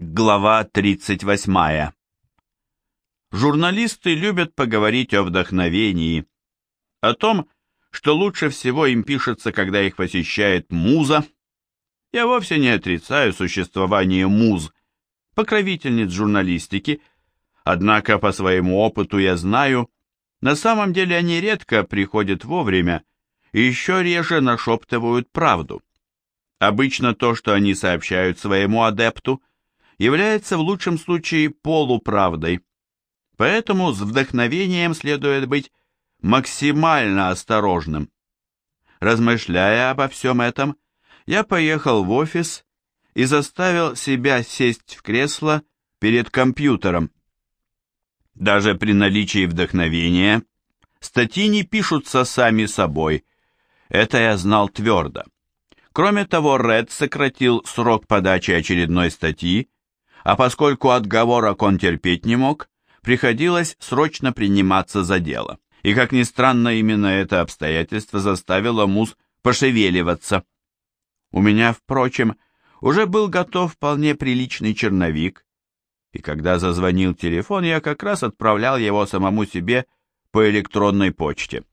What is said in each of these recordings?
Глава 38. Журналисты любят поговорить о вдохновении, о том, что лучше всего им пишется, когда их посещает муза. Я вовсе не отрицаю существование муз, покровительниц журналистики, однако по своему опыту я знаю, на самом деле они редко приходят вовремя и еще реже нашептывают правду. Обычно то, что они сообщают своему адепту – является в лучшем случае полуправдой. Поэтому с вдохновением следует быть максимально осторожным. Размышляя обо всем этом, я поехал в офис и заставил себя сесть в кресло перед компьютером. Даже при наличии вдохновения статьи не пишутся сами собой. Это я знал твердо. Кроме того, Ред сократил срок подачи очередной статьи а поскольку отговорок он терпеть не мог, приходилось срочно приниматься за дело. И, как ни странно, именно это обстоятельство заставило Муз пошевеливаться. У меня, впрочем, уже был готов вполне приличный черновик, и когда зазвонил телефон, я как раз отправлял его самому себе по электронной почте.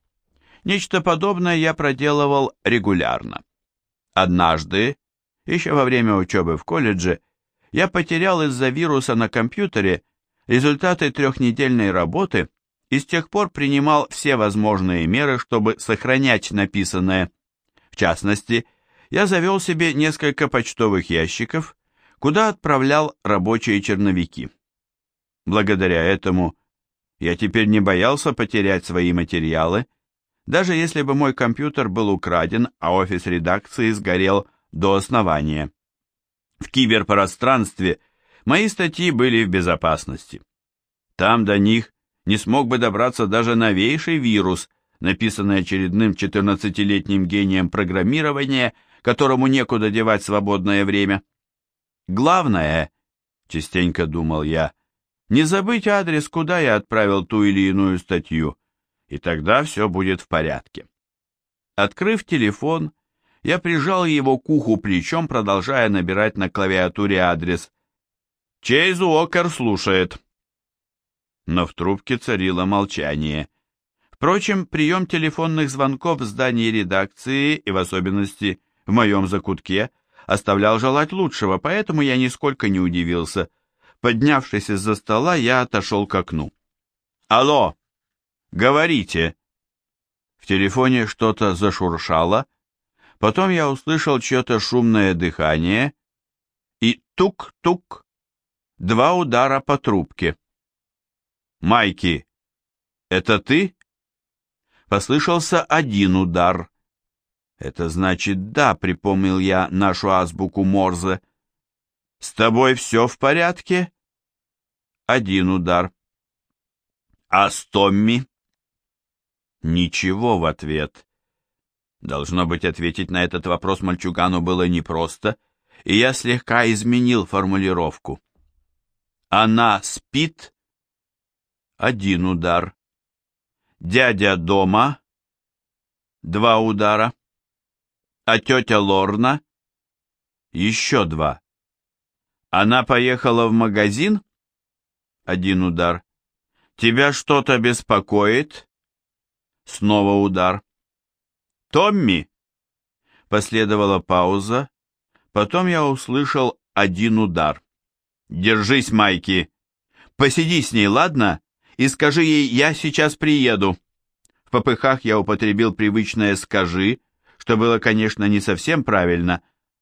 Нечто подобное я проделывал регулярно. Однажды, еще во время учебы в колледже, я потерял из-за вируса на компьютере результаты трехнедельной работы и с тех пор принимал все возможные меры, чтобы сохранять написанное. В частности, я завел себе несколько почтовых ящиков, куда отправлял рабочие черновики. Благодаря этому я теперь не боялся потерять свои материалы, даже если бы мой компьютер был украден, а офис редакции сгорел до основания. В киберпространстве мои статьи были в безопасности. Там до них не смог бы добраться даже новейший вирус, написанный очередным 14-летним гением программирования, которому некуда девать свободное время. Главное, частенько думал я, не забыть адрес, куда я отправил ту или иную статью, и тогда все будет в порядке. Открыв телефон, я прижал его к уху плечом, продолжая набирать на клавиатуре адрес. «Чейз Уокер слушает». Но в трубке царило молчание. Впрочем, прием телефонных звонков в здании редакции, и в особенности в моем закутке, оставлял желать лучшего, поэтому я нисколько не удивился. Поднявшись из-за стола, я отошел к окну. «Алло! Говорите!» В телефоне что-то зашуршало, Потом я услышал чье-то шумное дыхание и тук-тук, два удара по трубке. «Майки, это ты?» Послышался один удар. «Это значит да», — припомнил я нашу азбуку Морзе. «С тобой все в порядке?» Один удар. «А с Томми?» Ничего в ответ. Должно быть, ответить на этот вопрос мальчугану было непросто, и я слегка изменил формулировку. Она спит? Один удар. Дядя дома? Два удара. А тетя Лорна? Еще два. Она поехала в магазин? Один удар. Тебя что-то беспокоит? Снова удар. «Томми!» Последовала пауза, потом я услышал один удар. «Держись, Майки! Посиди с ней, ладно? И скажи ей, я сейчас приеду!» В попыхах я употребил привычное «скажи», что было, конечно, не совсем правильно,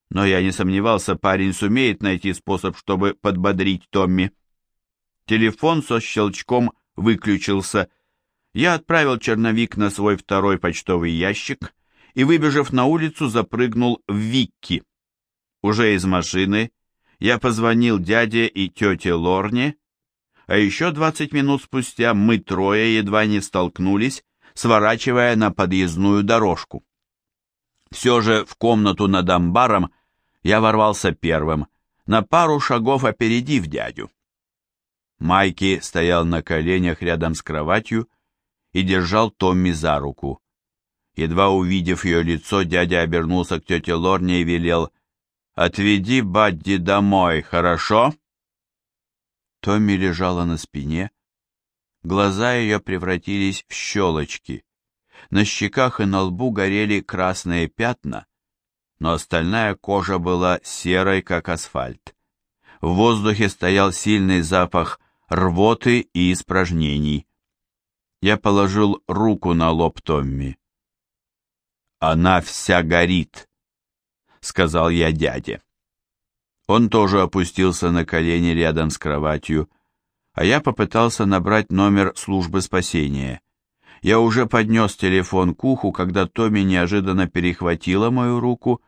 но я не сомневался, парень сумеет найти способ, чтобы подбодрить Томми. Телефон со щелчком выключился. Я отправил черновик на свой второй почтовый ящик, и, выбежав на улицу, запрыгнул в Викки. Уже из машины я позвонил дяде и тете Лорне, а еще 20 минут спустя мы трое едва не столкнулись, сворачивая на подъездную дорожку. Все же в комнату над амбаром я ворвался первым, на пару шагов опередив дядю. Майки стоял на коленях рядом с кроватью и держал Томми за руку. Едва увидев ее лицо, дядя обернулся к тете Лорне и велел «Отведи Бадди домой, хорошо?» Томми лежала на спине, глаза ее превратились в щелочки, на щеках и на лбу горели красные пятна, но остальная кожа была серой, как асфальт. В воздухе стоял сильный запах рвоты и испражнений. Я положил руку на лоб Томми. «Она вся горит», — сказал я дяде. Он тоже опустился на колени рядом с кроватью, а я попытался набрать номер службы спасения. Я уже поднес телефон к уху, когда Томми неожиданно перехватила мою руку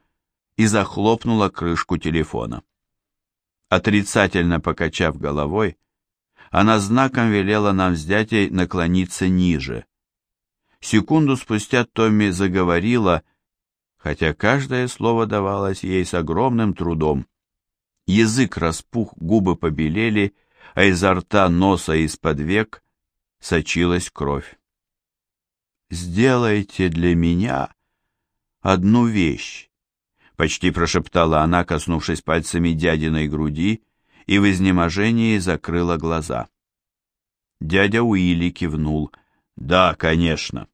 и захлопнула крышку телефона. Отрицательно покачав головой, она знаком велела нам с дядей наклониться ниже. Секунду спустя Томми заговорила, хотя каждое слово давалось ей с огромным трудом. Язык распух, губы побелели, а изо рта, носа и из-под век сочилась кровь. «Сделайте для меня одну вещь», — почти прошептала она, коснувшись пальцами дядиной груди, и в изнеможении закрыла глаза. Дядя Уилли кивнул. «Да, конечно».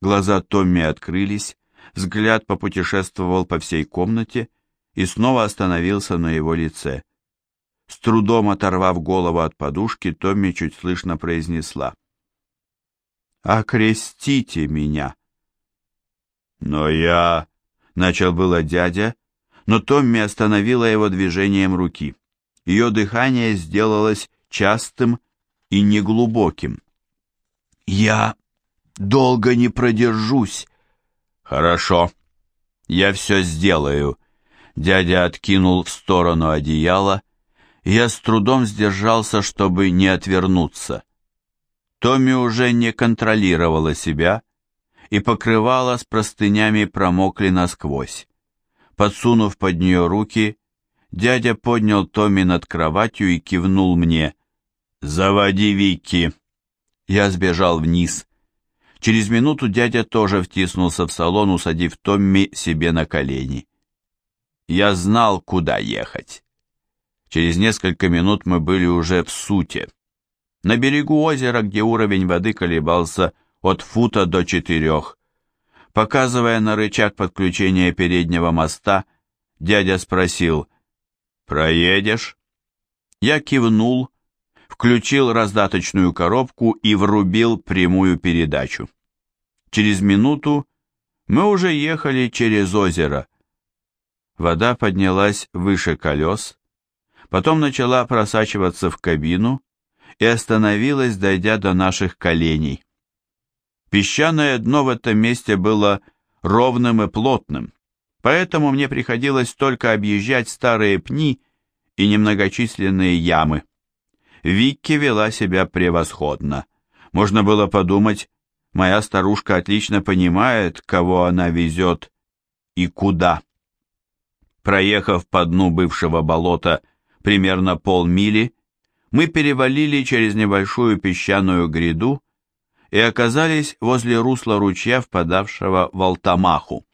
Глаза Томми открылись, взгляд попутешествовал по всей комнате и снова остановился на его лице. С трудом оторвав голову от подушки, Томми чуть слышно произнесла. «Окрестите меня!» «Но я...» — начал было дядя, но Томми остановила его движением руки. Ее дыхание сделалось частым и неглубоким. «Я долго не продержусь». «Хорошо, я все сделаю». Дядя откинул в сторону одеяло, я с трудом сдержался, чтобы не отвернуться. Томми уже не контролировала себя, и покрывала с простынями промокли насквозь. Подсунув под нее руки, дядя поднял Томми над кроватью и кивнул мне. «Заводи Вики!» Я сбежал вниз. Через минуту дядя тоже втиснулся в салон, усадив Томми себе на колени. Я знал, куда ехать. Через несколько минут мы были уже в Суте. На берегу озера, где уровень воды колебался от фута до четырех. Показывая на рычаг подключения переднего моста, дядя спросил, «Проедешь?» Я кивнул, включил раздаточную коробку и врубил прямую передачу. Через минуту мы уже ехали через озеро. Вода поднялась выше колес, потом начала просачиваться в кабину и остановилась, дойдя до наших коленей. Песчаное дно в этом месте было ровным и плотным, поэтому мне приходилось только объезжать старые пни и немногочисленные ямы. Викки вела себя превосходно. Можно было подумать, моя старушка отлично понимает, кого она везет и куда. Проехав по дну бывшего болота примерно полмили, мы перевалили через небольшую песчаную гряду и оказались возле русла ручья, впадавшего в Алтамаху.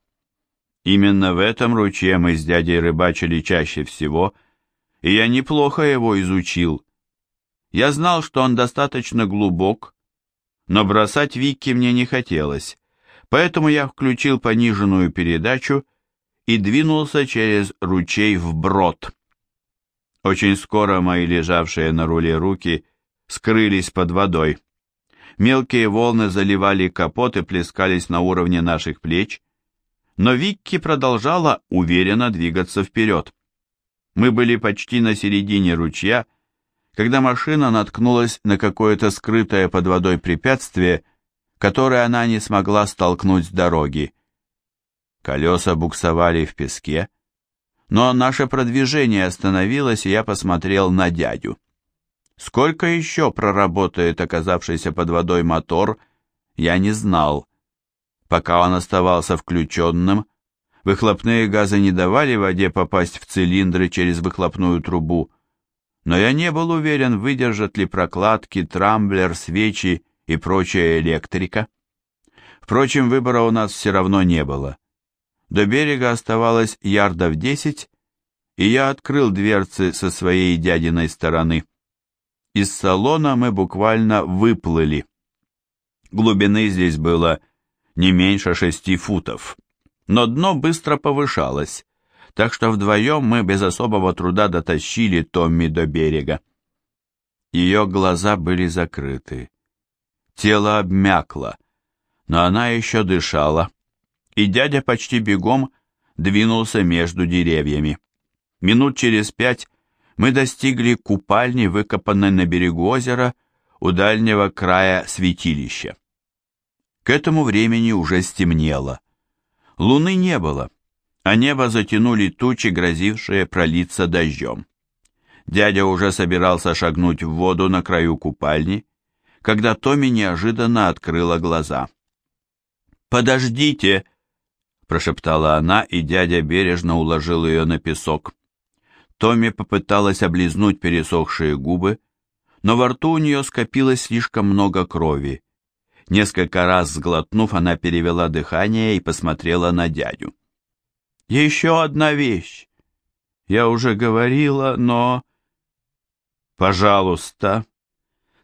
Именно в этом ручье мы с дядей рыбачили чаще всего, и я неплохо его изучил, я знал, что он достаточно глубок, но бросать Вики мне не хотелось, поэтому я включил пониженную передачу и двинулся через ручей вброд. Очень скоро мои лежавшие на руле руки скрылись под водой. Мелкие волны заливали капот и плескались на уровне наших плеч, но Викки продолжала уверенно двигаться вперед. Мы были почти на середине ручья, когда машина наткнулась на какое-то скрытое под водой препятствие, которое она не смогла столкнуть с дороги. Колеса буксовали в песке, но наше продвижение остановилось, и я посмотрел на дядю. Сколько еще проработает оказавшийся под водой мотор, я не знал. Пока он оставался включенным, выхлопные газы не давали воде попасть в цилиндры через выхлопную трубу, но я не был уверен, выдержат ли прокладки, трамблер, свечи и прочая электрика. Впрочем, выбора у нас все равно не было. До берега оставалось ярдов десять, и я открыл дверцы со своей дядиной стороны. Из салона мы буквально выплыли. Глубины здесь было не меньше шести футов, но дно быстро повышалось, так что вдвоем мы без особого труда дотащили Томми до берега. Ее глаза были закрыты. Тело обмякло, но она еще дышала, и дядя почти бегом двинулся между деревьями. Минут через пять мы достигли купальни, выкопанной на берегу озера у дальнего края святилища. К этому времени уже стемнело. Луны не было, а небо затянули тучи, грозившие пролиться дождем. Дядя уже собирался шагнуть в воду на краю купальни, когда Томми неожиданно открыла глаза. «Подождите!» – прошептала она, и дядя бережно уложил ее на песок. Томми попыталась облизнуть пересохшие губы, но во рту у нее скопилось слишком много крови. Несколько раз сглотнув, она перевела дыхание и посмотрела на дядю. «Еще одна вещь. Я уже говорила, но...» «Пожалуйста,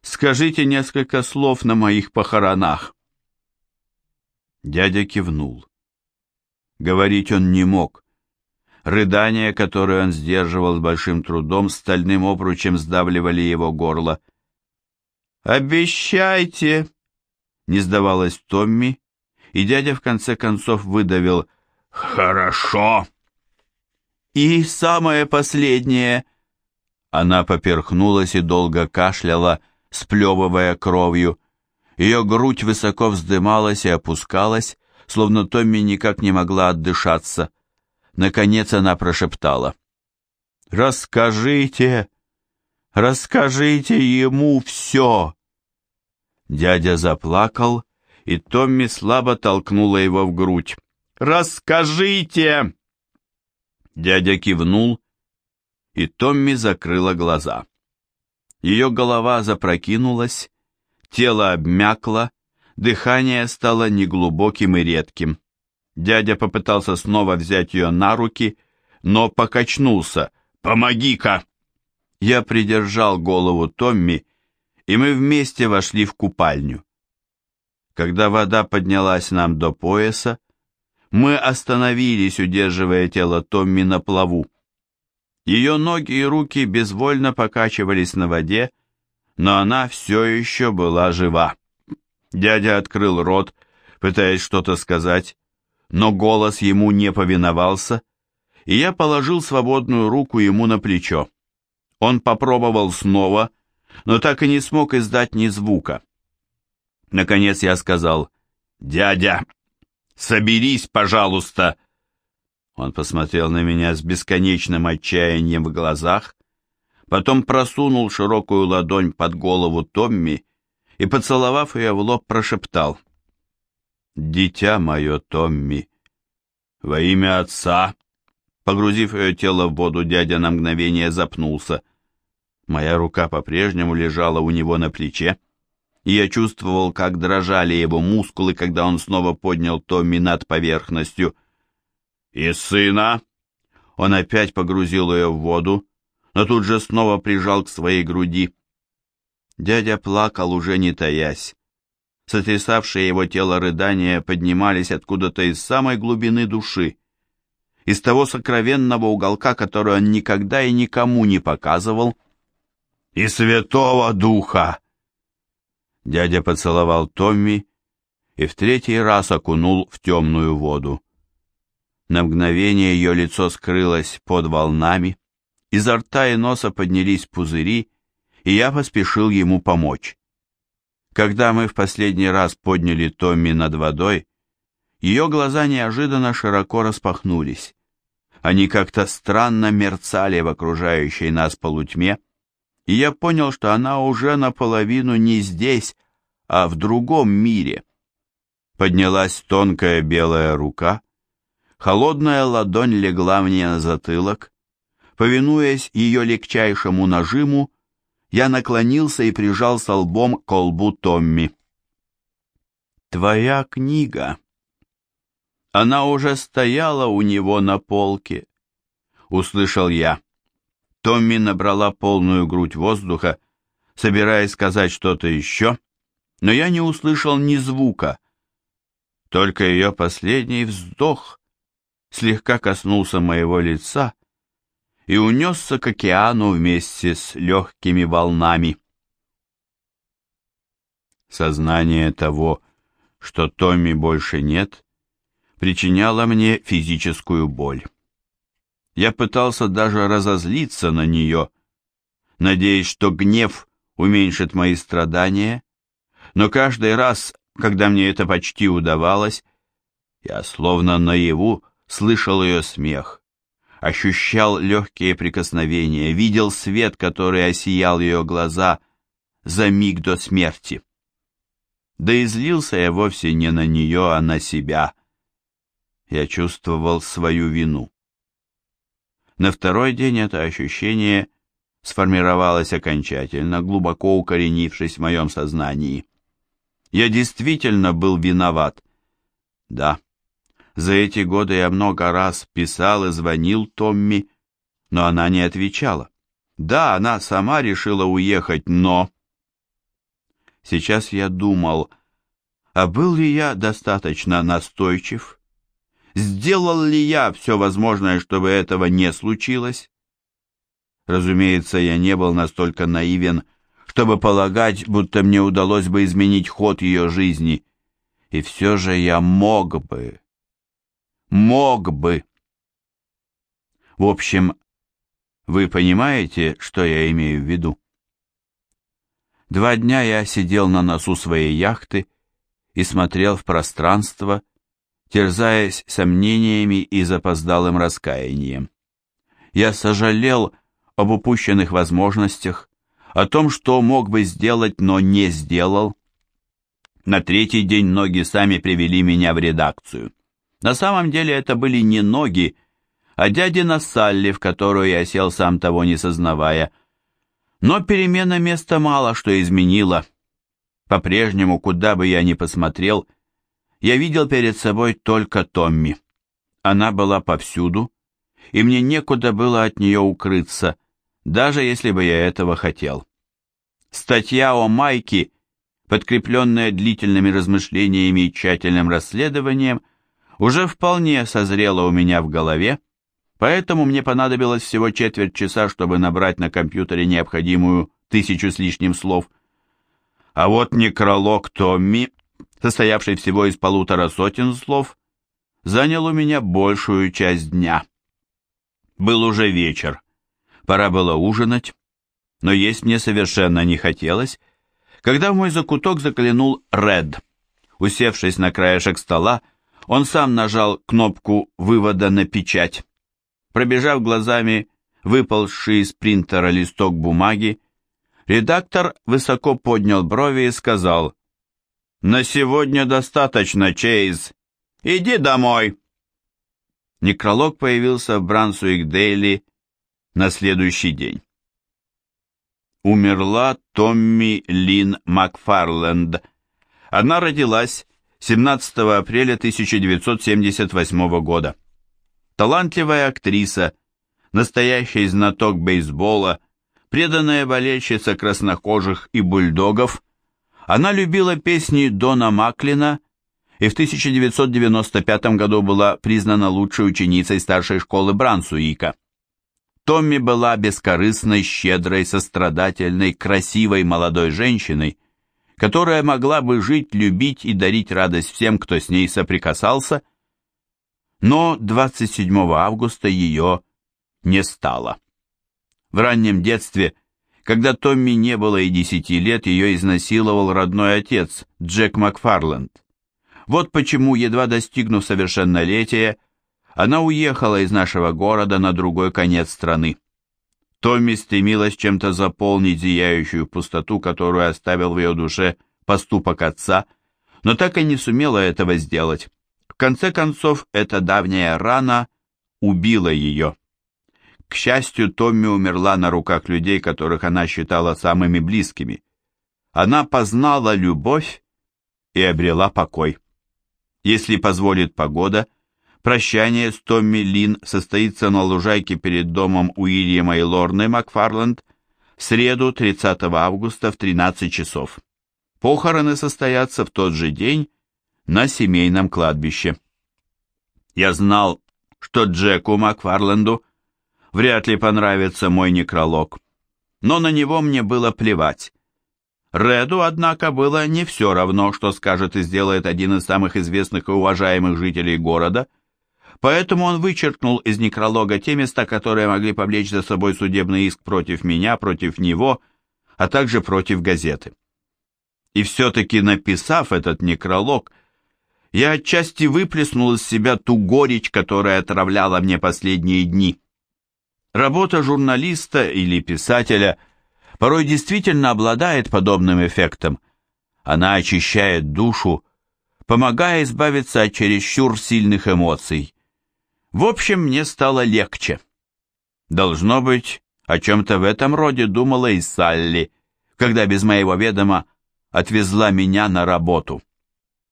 скажите несколько слов на моих похоронах». Дядя кивнул. Говорить он не мог. Рыдания, которые он сдерживал с большим трудом, стальным обручем сдавливали его горло. «Обещайте!» — не сдавалась Томми, и дядя в конце концов выдавил «Хорошо!» «И самое последнее!» Она поперхнулась и долго кашляла, сплевывая кровью. Ее грудь высоко вздымалась и опускалась, словно Томми никак не могла отдышаться. Наконец она прошептала. «Расскажите, расскажите ему все!» Дядя заплакал, и Томми слабо толкнула его в грудь. «Расскажите!» Дядя кивнул, и Томми закрыла глаза. Ее голова запрокинулась, тело обмякло, дыхание стало неглубоким и редким. Дядя попытался снова взять ее на руки, но покачнулся. «Помоги-ка!» Я придержал голову Томми, и мы вместе вошли в купальню. Когда вода поднялась нам до пояса, мы остановились, удерживая тело Томми на плаву. Ее ноги и руки безвольно покачивались на воде, но она все еще была жива. Дядя открыл рот, пытаясь что-то сказать, но голос ему не повиновался, и я положил свободную руку ему на плечо. Он попробовал снова, но так и не смог издать ни звука. Наконец я сказал, «Дядя, соберись, пожалуйста!» Он посмотрел на меня с бесконечным отчаянием в глазах, потом просунул широкую ладонь под голову Томми и, поцеловав ее в лоб, прошептал, «Дитя мое, Томми, во имя отца!» Погрузив ее тело в воду, дядя на мгновение запнулся. Моя рука по-прежнему лежала у него на плече, и я чувствовал, как дрожали его мускулы, когда он снова поднял Томми над поверхностью. «И сына!» Он опять погрузил ее в воду, но тут же снова прижал к своей груди. Дядя плакал, уже не таясь. Сотрясавшие его тело рыдания поднимались откуда-то из самой глубины души, из того сокровенного уголка, который он никогда и никому не показывал, и Святого Духа!» Дядя поцеловал Томми и в третий раз окунул в темную воду. На мгновение ее лицо скрылось под волнами, изо рта и носа поднялись пузыри, и я поспешил ему помочь. Когда мы в последний раз подняли Томми над водой, ее глаза неожиданно широко распахнулись. Они как-то странно мерцали в окружающей нас полутьме, и я понял, что она уже наполовину не здесь, а в другом мире. Поднялась тонкая белая рука, холодная ладонь легла мне на затылок, повинуясь ее легчайшему нажиму, я наклонился и прижался лбом к колбу Томми. «Твоя книга!» Она уже стояла у него на полке, услышал я. Томми набрала полную грудь воздуха, собираясь сказать что-то еще, но я не услышал ни звука. Только ее последний вздох слегка коснулся моего лица и унесся к океану вместе с легкими волнами. Сознание того, что Томми больше нет, причиняло мне физическую боль. Я пытался даже разозлиться на нее, надеясь, что гнев уменьшит мои страдания, но каждый раз, когда мне это почти удавалось, я словно наяву слышал ее смех, ощущал легкие прикосновения, видел свет, который осиял ее глаза за миг до смерти. Да и злился я вовсе не на нее, а на себя. Я чувствовал свою вину. На второй день это ощущение сформировалось окончательно, глубоко укоренившись в моем сознании. Я действительно был виноват. Да, за эти годы я много раз писал и звонил Томми, но она не отвечала. Да, она сама решила уехать, но... Сейчас я думал, а был ли я достаточно настойчив? Сделал ли я все возможное, чтобы этого не случилось? Разумеется, я не был настолько наивен, чтобы полагать, будто мне удалось бы изменить ход ее жизни. И все же я мог бы, мог бы. В общем, вы понимаете, что я имею в виду? Два дня я сидел на носу своей яхты и смотрел в пространство, терзаясь сомнениями и запоздалым раскаянием. Я сожалел об упущенных возможностях, о том, что мог бы сделать, но не сделал. На третий день ноги сами привели меня в редакцию. На самом деле это были не ноги, а дядина Салли, в которую я сел сам того не сознавая. Но перемена места мало что изменила. По-прежнему, куда бы я ни посмотрел, я видел перед собой только Томми. Она была повсюду, и мне некуда было от нее укрыться, даже если бы я этого хотел. Статья о Майке, подкрепленная длительными размышлениями и тщательным расследованием, уже вполне созрела у меня в голове, поэтому мне понадобилось всего четверть часа, чтобы набрать на компьютере необходимую тысячу с лишним слов. А вот некролог Томми, состоявший всего из полутора сотен слов, занял у меня большую часть дня. Был уже вечер. Пора было ужинать, но есть мне совершенно не хотелось, когда в мой закуток заглянул Ред. Усевшись на краешек стола, он сам нажал кнопку вывода на печать. Пробежав глазами выползший из принтера листок бумаги, редактор высоко поднял брови и сказал «На сегодня достаточно, Чейз. Иди домой». Некролог появился в Брансуик Дейли на следующий день. Умерла Томми Лин Макфарленд. Она родилась 17 апреля 1978 года. Талантливая актриса, настоящий знаток бейсбола, преданная болельщица краснокожих и бульдогов, она любила песни Дона Маклина и в 1995 году была признана лучшей ученицей старшей школы Брансуика. Томми была бескорыстной, щедрой, сострадательной, красивой молодой женщиной, которая могла бы жить, любить и дарить радость всем, кто с ней соприкасался, но 27 августа ее не стало. В раннем детстве, когда Томми не было и десяти лет, ее изнасиловал родной отец, Джек Макфарленд. Вот почему, едва достигнув совершеннолетия, она уехала из нашего города на другой конец страны. Томми стремилась чем-то заполнить зияющую пустоту, которую оставил в ее душе поступок отца, но так и не сумела этого сделать. В конце концов, эта давняя рана убила ее. К счастью, Томми умерла на руках людей, которых она считала самыми близкими. Она познала любовь и обрела покой. Если позволит погода, Прощание с Томми Лин состоится на лужайке перед домом Уильяма и Лорны Макфарланд, в среду 30 августа в 13 часов. Похороны состоятся в тот же день на семейном кладбище. Я знал, что Джеку Макфарленду вряд ли понравится мой некролог, но на него мне было плевать. Реду, однако, было не все равно, что скажет и сделает один из самых известных и уважаемых жителей города, поэтому он вычеркнул из некролога те места, которые могли повлечь за собой судебный иск против меня, против него, а также против газеты. И все-таки написав этот некролог, я отчасти выплеснул из себя ту горечь, которая отравляла мне последние дни. Работа журналиста или писателя – порой действительно обладает подобным эффектом. Она очищает душу, помогая избавиться от чересчур сильных эмоций. В общем, мне стало легче. Должно быть, о чем-то в этом роде думала и Салли, когда без моего ведома отвезла меня на работу.